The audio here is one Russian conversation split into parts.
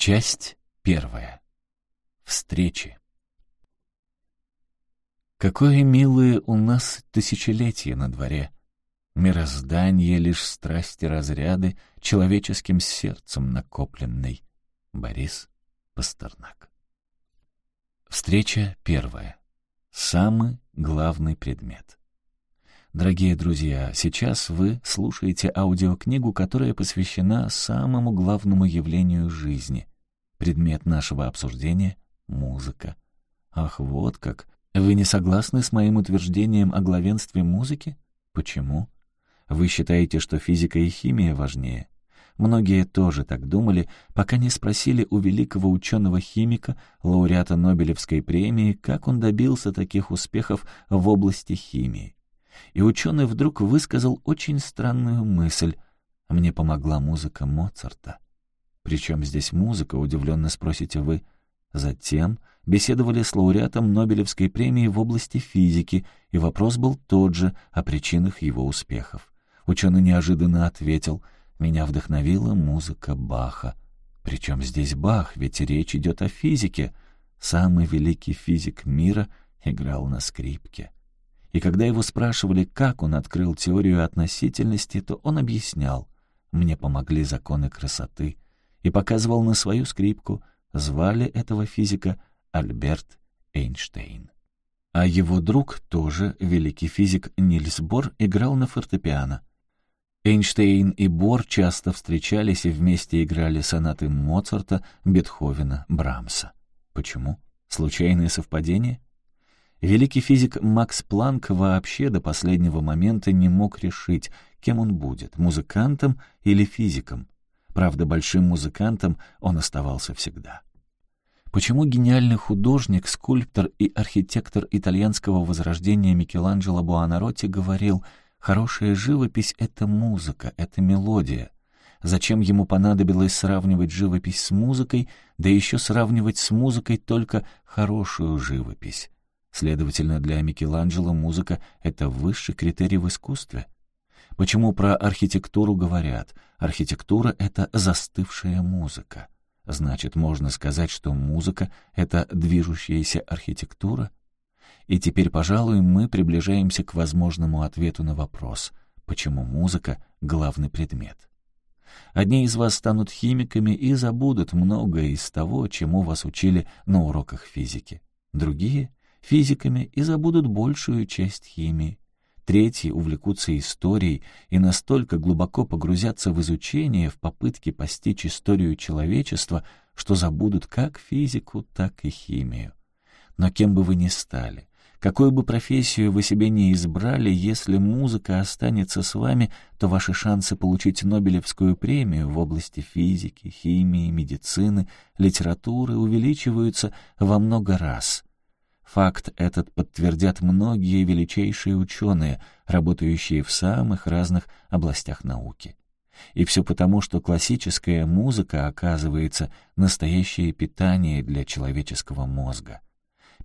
Часть первая. Встречи. Какое милое у нас тысячелетие на дворе. Мироздание — лишь страсти разряды, человеческим сердцем накопленной. Борис Пастернак. Встреча первая. Самый главный предмет. Дорогие друзья, сейчас вы слушаете аудиокнигу, которая посвящена самому главному явлению жизни Предмет нашего обсуждения — музыка. Ах, вот как. Вы не согласны с моим утверждением о главенстве музыки? Почему? Вы считаете, что физика и химия важнее? Многие тоже так думали, пока не спросили у великого ученого-химика, лауреата Нобелевской премии, как он добился таких успехов в области химии. И ученый вдруг высказал очень странную мысль. «Мне помогла музыка Моцарта». Причем здесь музыка, удивленно спросите вы. Затем беседовали с лауреатом Нобелевской премии в области физики, и вопрос был тот же о причинах его успехов. Ученый неожиданно ответил, «Меня вдохновила музыка Баха». Причем здесь Бах, ведь речь идет о физике. Самый великий физик мира играл на скрипке. И когда его спрашивали, как он открыл теорию относительности, то он объяснял, «Мне помогли законы красоты» и показывал на свою скрипку. Звали этого физика Альберт Эйнштейн. А его друг, тоже великий физик Нильс Бор, играл на фортепиано. Эйнштейн и Бор часто встречались и вместе играли сонаты Моцарта, Бетховена, Брамса. Почему? Случайное совпадение? Великий физик Макс Планк вообще до последнего момента не мог решить, кем он будет — музыкантом или физиком. Правда, большим музыкантом он оставался всегда. Почему гениальный художник, скульптор и архитектор итальянского возрождения Микеланджело Буонаротти говорил «Хорошая живопись — это музыка, это мелодия». Зачем ему понадобилось сравнивать живопись с музыкой, да еще сравнивать с музыкой только хорошую живопись? Следовательно, для Микеланджело музыка — это высший критерий в искусстве — Почему про архитектуру говорят? Архитектура — это застывшая музыка. Значит, можно сказать, что музыка — это движущаяся архитектура? И теперь, пожалуй, мы приближаемся к возможному ответу на вопрос, почему музыка — главный предмет. Одни из вас станут химиками и забудут многое из того, чему вас учили на уроках физики. Другие — физиками и забудут большую часть химии. Третьи увлекутся историей и настолько глубоко погрузятся в изучение в попытке постичь историю человечества, что забудут как физику, так и химию. Но кем бы вы ни стали, какую бы профессию вы себе не избрали, если музыка останется с вами, то ваши шансы получить Нобелевскую премию в области физики, химии, медицины, литературы увеличиваются во много раз — Факт этот подтвердят многие величайшие ученые, работающие в самых разных областях науки. И все потому, что классическая музыка оказывается настоящее питание для человеческого мозга.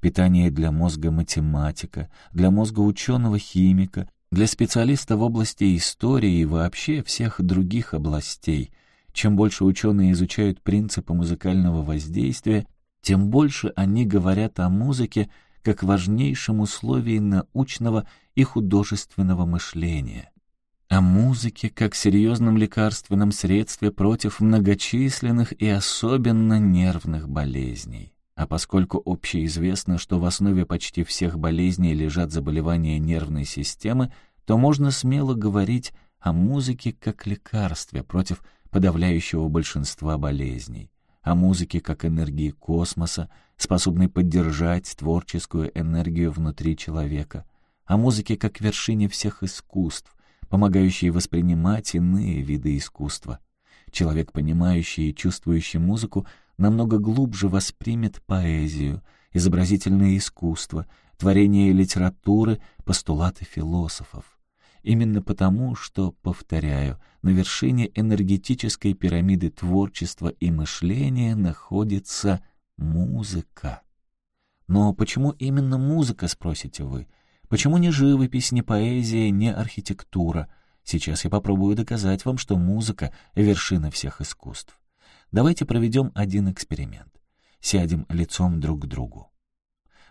Питание для мозга математика, для мозга ученого-химика, для специалиста в области истории и вообще всех других областей. Чем больше ученые изучают принципы музыкального воздействия, тем больше они говорят о музыке как важнейшем условии научного и художественного мышления, о музыке как серьезном лекарственном средстве против многочисленных и особенно нервных болезней. А поскольку общеизвестно, что в основе почти всех болезней лежат заболевания нервной системы, то можно смело говорить о музыке как лекарстве против подавляющего большинства болезней о музыке как энергии космоса, способной поддержать творческую энергию внутри человека, о музыке как вершине всех искусств, помогающей воспринимать иные виды искусства. Человек, понимающий и чувствующий музыку, намного глубже воспримет поэзию, изобразительное искусство, творение литературы, постулаты философов. Именно потому, что, повторяю, на вершине энергетической пирамиды творчества и мышления находится музыка. Но почему именно музыка, спросите вы? Почему не живопись, не поэзия, не архитектура? Сейчас я попробую доказать вам, что музыка — вершина всех искусств. Давайте проведем один эксперимент. Сядем лицом друг к другу.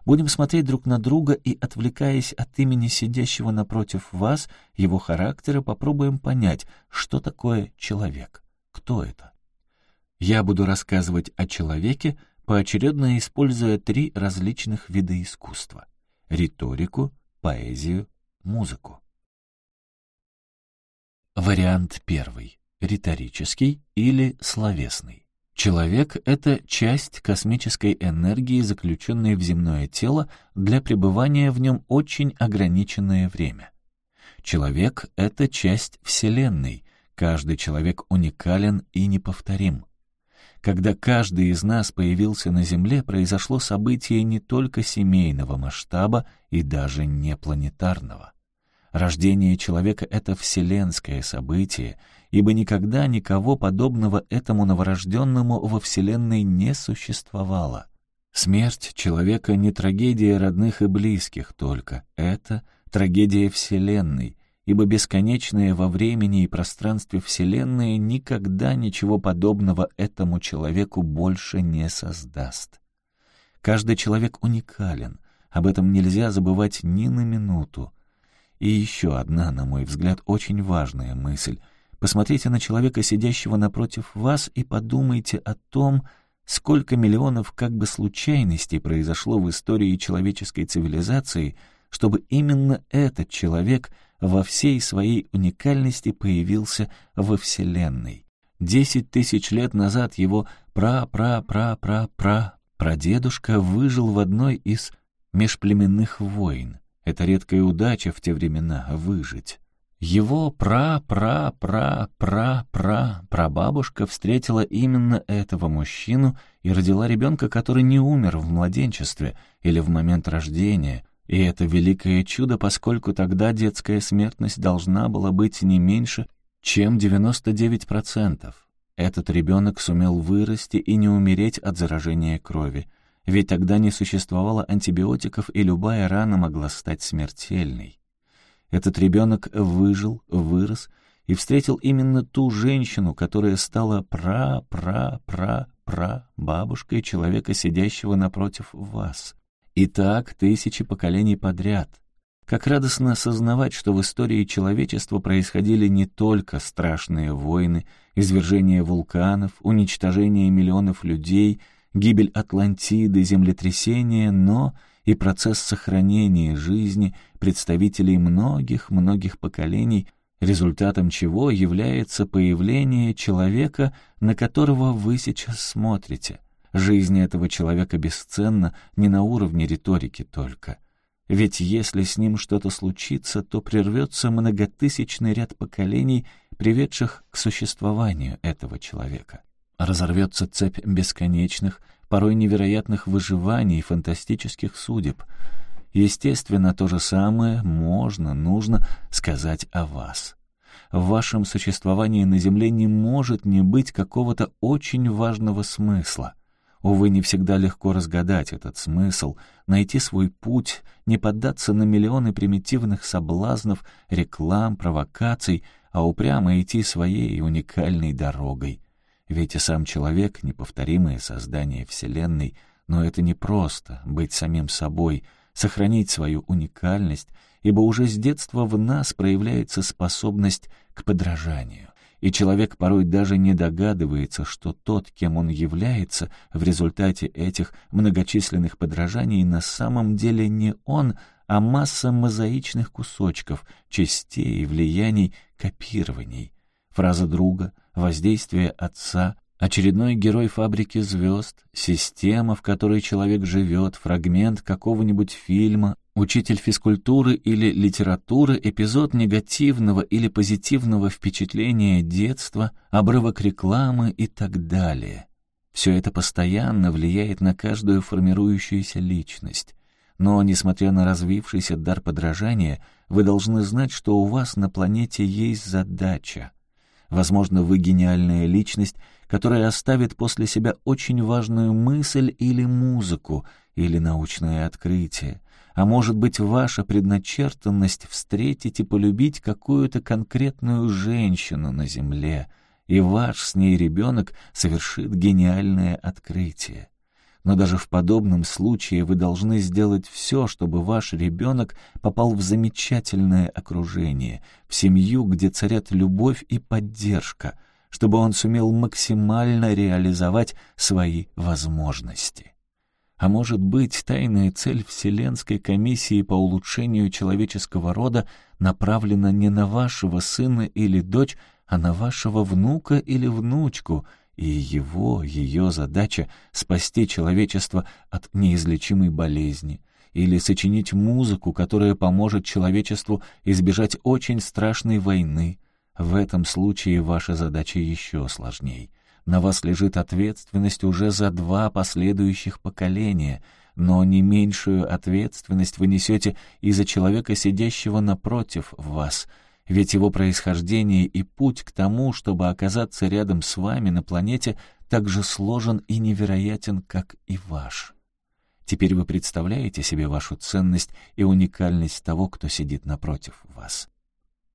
Будем смотреть друг на друга и, отвлекаясь от имени сидящего напротив вас, его характера, попробуем понять, что такое человек, кто это. Я буду рассказывать о человеке, поочередно используя три различных вида искусства — риторику, поэзию, музыку. Вариант первый — риторический или словесный. Человек — это часть космической энергии, заключенной в земное тело для пребывания в нем очень ограниченное время. Человек — это часть Вселенной, каждый человек уникален и неповторим. Когда каждый из нас появился на Земле, произошло событие не только семейного масштаба и даже не планетарного. Рождение человека — это вселенское событие, ибо никогда никого подобного этому новорожденному во Вселенной не существовало. Смерть человека не трагедия родных и близких только, это трагедия Вселенной, ибо бесконечное во времени и пространстве Вселенной никогда ничего подобного этому человеку больше не создаст. Каждый человек уникален, об этом нельзя забывать ни на минуту. И еще одна, на мой взгляд, очень важная мысль — Посмотрите на человека, сидящего напротив вас, и подумайте о том, сколько миллионов как бы случайностей произошло в истории человеческой цивилизации, чтобы именно этот человек во всей своей уникальности появился во Вселенной. Десять тысяч лет назад его пра-пра-пра-пра-пра прадедушка выжил в одной из межплеменных войн. Это редкая удача в те времена — выжить. Его пра-пра-пра-пра-пра-прабабушка встретила именно этого мужчину и родила ребенка, который не умер в младенчестве или в момент рождения. И это великое чудо, поскольку тогда детская смертность должна была быть не меньше, чем 99%. Этот ребенок сумел вырасти и не умереть от заражения крови, ведь тогда не существовало антибиотиков, и любая рана могла стать смертельной. Этот ребенок выжил, вырос и встретил именно ту женщину, которая стала пра-пра-пра-пра-бабушкой человека, сидящего напротив вас. И так тысячи поколений подряд. Как радостно осознавать, что в истории человечества происходили не только страшные войны, извержение вулканов, уничтожение миллионов людей, гибель Атлантиды, землетрясения, но и процесс сохранения жизни представителей многих-многих поколений, результатом чего является появление человека, на которого вы сейчас смотрите. Жизнь этого человека бесценна не на уровне риторики только. Ведь если с ним что-то случится, то прервется многотысячный ряд поколений, приведших к существованию этого человека. Разорвется цепь бесконечных, порой невероятных выживаний и фантастических судеб. Естественно, то же самое можно, нужно сказать о вас. В вашем существовании на Земле не может не быть какого-то очень важного смысла. Увы, не всегда легко разгадать этот смысл, найти свой путь, не поддаться на миллионы примитивных соблазнов, реклам, провокаций, а упрямо идти своей уникальной дорогой. Ведь и сам человек — неповторимое создание Вселенной, но это не просто — быть самим собой, сохранить свою уникальность, ибо уже с детства в нас проявляется способность к подражанию. И человек порой даже не догадывается, что тот, кем он является в результате этих многочисленных подражаний, на самом деле не он, а масса мозаичных кусочков, частей, влияний, копирований. Фраза друга — воздействие отца, очередной герой фабрики звезд, система, в которой человек живет, фрагмент какого-нибудь фильма, учитель физкультуры или литературы, эпизод негативного или позитивного впечатления детства, обрывок рекламы и так далее. Все это постоянно влияет на каждую формирующуюся личность. Но, несмотря на развившийся дар подражания, вы должны знать, что у вас на планете есть задача — Возможно, вы гениальная личность, которая оставит после себя очень важную мысль или музыку, или научное открытие. А может быть, ваша предначертанность встретить и полюбить какую-то конкретную женщину на земле. и ваш с ней ребенок совершит гениальное открытие. Но даже в подобном случае вы должны сделать все, чтобы ваш ребенок попал в замечательное окружение, в семью, где царят любовь и поддержка, чтобы он сумел максимально реализовать свои возможности. А может быть, тайная цель Вселенской комиссии по улучшению человеческого рода направлена не на вашего сына или дочь, а на вашего внука или внучку — и его, ее задача — спасти человечество от неизлечимой болезни или сочинить музыку, которая поможет человечеству избежать очень страшной войны. В этом случае ваша задача еще сложнее. На вас лежит ответственность уже за два последующих поколения, но не меньшую ответственность вы несете и за человека, сидящего напротив вас — ведь его происхождение и путь к тому, чтобы оказаться рядом с вами на планете, так же сложен и невероятен, как и ваш. Теперь вы представляете себе вашу ценность и уникальность того, кто сидит напротив вас.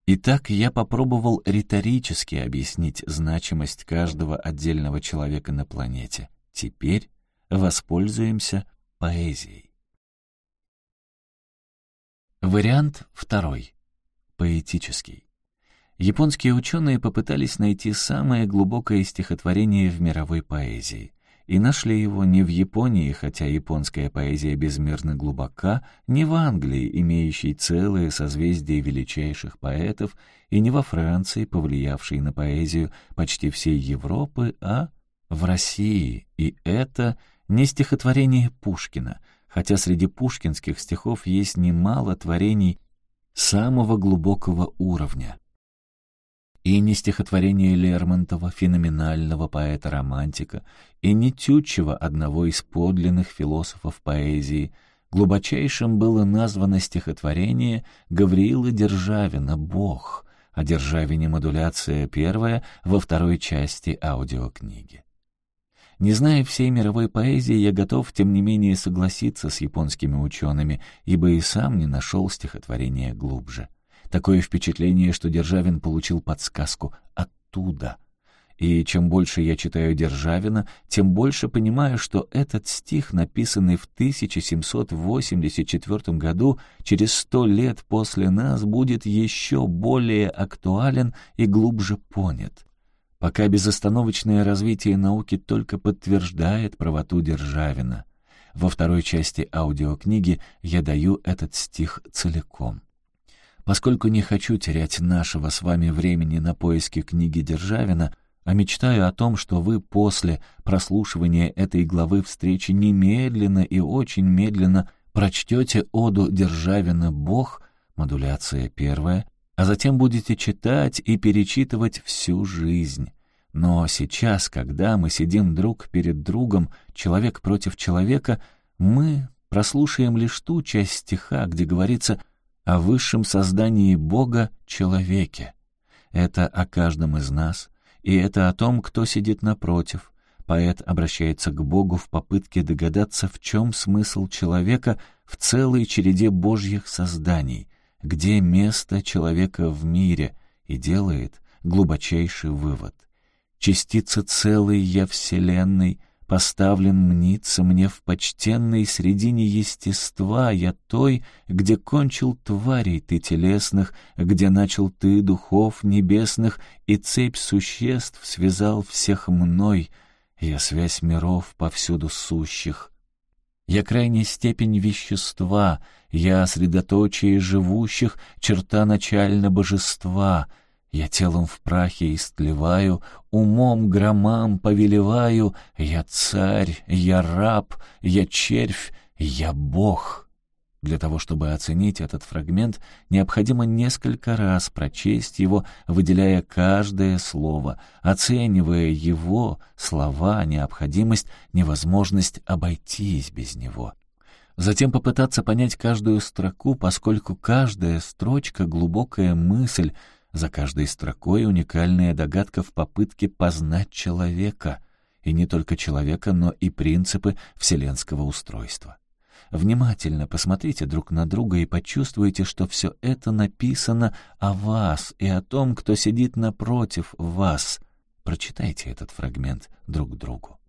Итак, я попробовал риторически объяснить значимость каждого отдельного человека на планете. Теперь воспользуемся поэзией. Вариант второй поэтический. Японские ученые попытались найти самое глубокое стихотворение в мировой поэзии. И нашли его не в Японии, хотя японская поэзия безмерно глубока, не в Англии, имеющей целое созвездие величайших поэтов, и не во Франции, повлиявшей на поэзию почти всей Европы, а в России. И это не стихотворение Пушкина, хотя среди пушкинских стихов есть немало творений самого глубокого уровня. И не стихотворение Лермонтова, феноменального поэта-романтика, и не Тютчева, одного из подлинных философов поэзии, глубочайшим было названо стихотворение Гавриила Державина «Бог», о Державине модуляция первая во второй части аудиокниги. Не зная всей мировой поэзии, я готов, тем не менее, согласиться с японскими учеными, ибо и сам не нашел стихотворения глубже. Такое впечатление, что Державин получил подсказку оттуда. И чем больше я читаю Державина, тем больше понимаю, что этот стих, написанный в 1784 году, через сто лет после нас, будет еще более актуален и глубже понят пока безостановочное развитие науки только подтверждает правоту Державина. Во второй части аудиокниги я даю этот стих целиком. Поскольку не хочу терять нашего с вами времени на поиски книги Державина, а мечтаю о том, что вы после прослушивания этой главы встречи немедленно и очень медленно прочтете оду Державина «Бог», модуляция первая, а затем будете читать и перечитывать всю жизнь. Но сейчас, когда мы сидим друг перед другом, человек против человека, мы прослушаем лишь ту часть стиха, где говорится о высшем создании Бога человеке. Это о каждом из нас, и это о том, кто сидит напротив. Поэт обращается к Богу в попытке догадаться, в чем смысл человека в целой череде Божьих созданий — где место человека в мире, и делает глубочайший вывод. Частица целой я Вселенной, поставлен мниться мне в почтенной средине естества я той, где кончил тварей ты телесных, где начал ты духов небесных, и цепь существ связал всех мной, я связь миров повсюду сущих. Я крайняя степень вещества, я средоточие живущих, черта начально божества. Я телом в прахе истлеваю, умом громам повелеваю. Я царь, я раб, я червь, я бог. Для того, чтобы оценить этот фрагмент, необходимо несколько раз прочесть его, выделяя каждое слово, оценивая его, слова, необходимость, невозможность обойтись без него. Затем попытаться понять каждую строку, поскольку каждая строчка — глубокая мысль, за каждой строкой уникальная догадка в попытке познать человека, и не только человека, но и принципы вселенского устройства. Внимательно посмотрите друг на друга и почувствуйте, что все это написано о вас и о том, кто сидит напротив вас. Прочитайте этот фрагмент друг другу.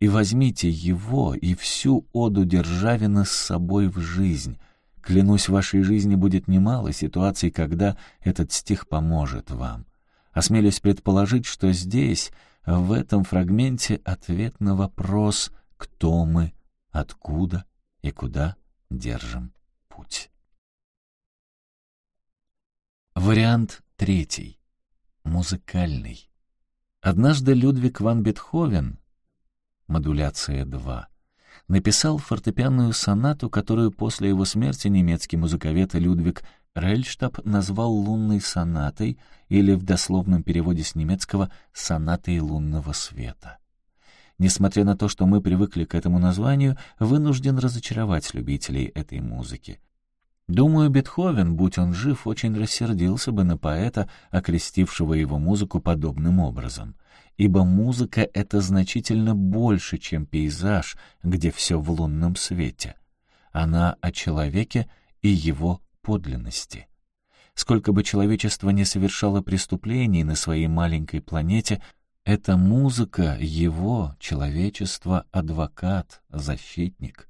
И возьмите его и всю оду Державина с собой в жизнь. Клянусь, в вашей жизни будет немало ситуаций, когда этот стих поможет вам. Осмелюсь предположить, что здесь, в этом фрагменте, ответ на вопрос «Кто мы?», «Откуда?» И «Куда?» держим путь. Вариант третий. Музыкальный. Однажды Людвиг ван Бетховен, модуляция 2, написал фортепианную сонату, которую после его смерти немецкий музыковед Людвиг Рельштаб назвал лунной сонатой или в дословном переводе с немецкого «сонатой лунного света». Несмотря на то, что мы привыкли к этому названию, вынужден разочаровать любителей этой музыки. Думаю, Бетховен, будь он жив, очень рассердился бы на поэта, окрестившего его музыку подобным образом. Ибо музыка — это значительно больше, чем пейзаж, где все в лунном свете. Она о человеке и его подлинности. Сколько бы человечество не совершало преступлений на своей маленькой планете, эта музыка — его, человечество, адвокат, защитник.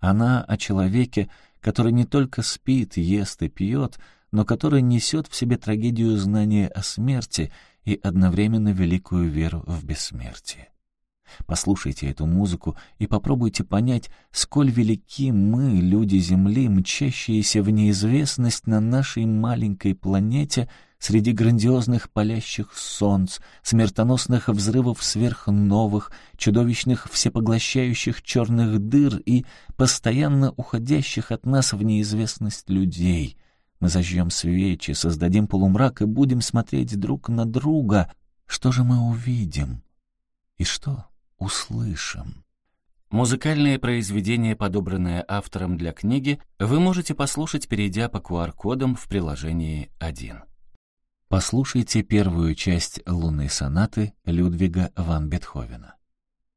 Она о человеке, который не только спит, ест и пьет, но который несет в себе трагедию знания о смерти и одновременно великую веру в бессмертие. Послушайте эту музыку и попробуйте понять, сколь велики мы, люди Земли, мчащиеся в неизвестность на нашей маленькой планете среди грандиозных палящих солнц, смертоносных взрывов сверхновых, чудовищных всепоглощающих черных дыр и постоянно уходящих от нас в неизвестность людей. Мы зажжем свечи, создадим полумрак и будем смотреть друг на друга. Что же мы увидим? И что? услышим. Музыкальное произведение, подобранное автором для книги, вы можете послушать, перейдя по QR-кодам в приложении 1. Послушайте первую часть лунной сонаты Людвига ван Бетховена.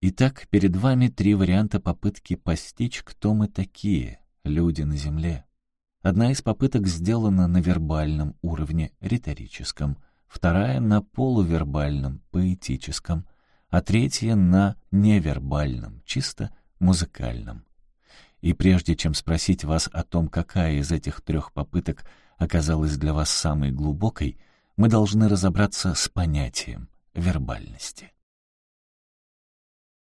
Итак, перед вами три варианта попытки постичь, кто мы такие, люди на Земле. Одна из попыток сделана на вербальном уровне, риторическом, вторая — на полувербальном, поэтическом, а третье на невербальном, чисто музыкальном. И прежде чем спросить вас о том, какая из этих трех попыток оказалась для вас самой глубокой, мы должны разобраться с понятием вербальности.